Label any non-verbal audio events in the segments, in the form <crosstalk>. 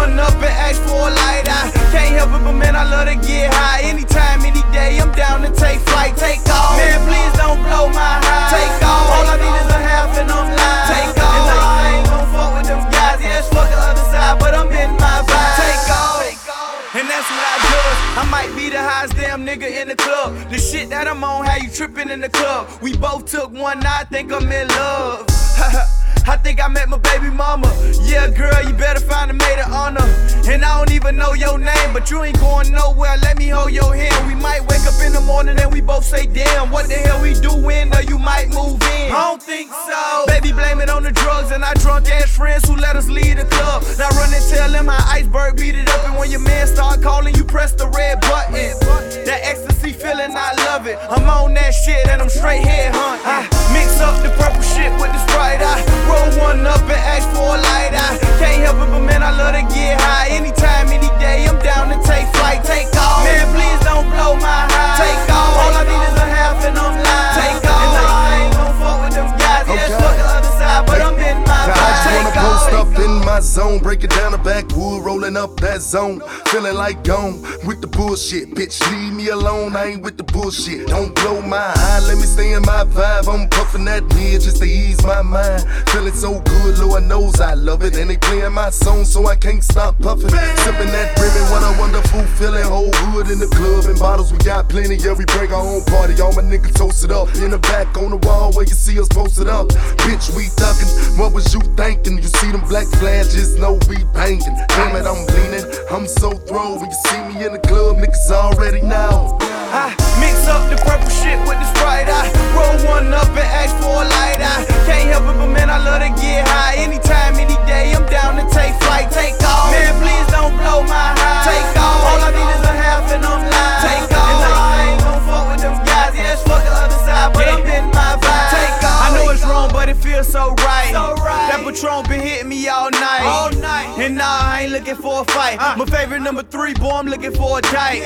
one up and ask for a light. I can't help it, but man, I love to get high. Anytime, any day, I'm down to take flight. Take off. Man, please don't blow my high. Take off. All I need is a half and I'm lying. Take off. And I ain't gon' fuck with them guys. Yeah, fuck the other side, but I'm in my vibe. Take off. And that's what I do. I might be the highest damn nigga in the club. The shit that I'm on, how you trippin' in the club. We both took one, I think I'm in love. <laughs> I think I met my baby mama. Yeah, girl, you better find a maid of honor. And I don't even know your name, but you ain't going nowhere. Let me hold your hand. We might wake up in the morning and we both say, damn, what the hell we doing? Or you might move in. I don't think so. Baby, blame it on the drugs and our drunk ass friends who let us leave the club. Now run and tell them how iceberg beat it up. And when your man start calling, you press the red button. That ecstasy feeling, I love it. I'm on that shit and I'm straight head zone, break it down the backwood, rolling up that zone. Feeling like gone with the bullshit. Bitch, leave me alone, I ain't with the bullshit. Don't blow my eye, let me stay in my vibe. I'm puffing that mid just to ease my mind. Feeling so good, Lord knows I love it. And they playing my song, so I can't stop puffing. Sipping that ribbon, what a wonderful feeling. Whole hood in the club and bottles, we got plenty. Yeah, we bring our own party. All my niggas toasted up. In the back on the wall where you see us posted up. Bitch, we ducking. What was you thinking? You them black flashes, know we banging. Damn it, I'm leaning. I'm so thrown. When you see me in the club, niggas already know. I mix up the purple shit with the sprite. I roll one up and ask for a light. Patron been hitting me all night. All night. And nah, I ain't looking for a fight. My favorite number three, boy, I'm looking for a date.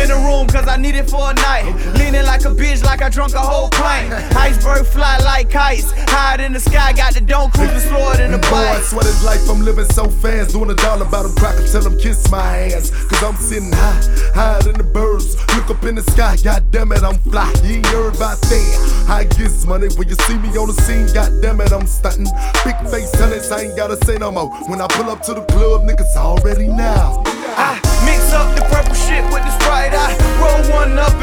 In the room, cause I need it for a night. Leaning like a bitch, like I drunk a whole pint. <laughs> Iceberg fly like kites. High in the sky, got the dome cruising slower than a Boy, I bike. swear this life I'm living so fast. Doing a dollar about them crack tell them kiss my ass. Cause I'm sitting high, higher than the birds. Look up in the sky, god damn it, I'm fly. You ain't heard about that. I get money when you see me on the scene, god damn it, I'm stunting. Big face tennis, I ain't gotta say no more. When I pull up to the club, niggas already now. I mix up the purple shit with the sprite. I roll one up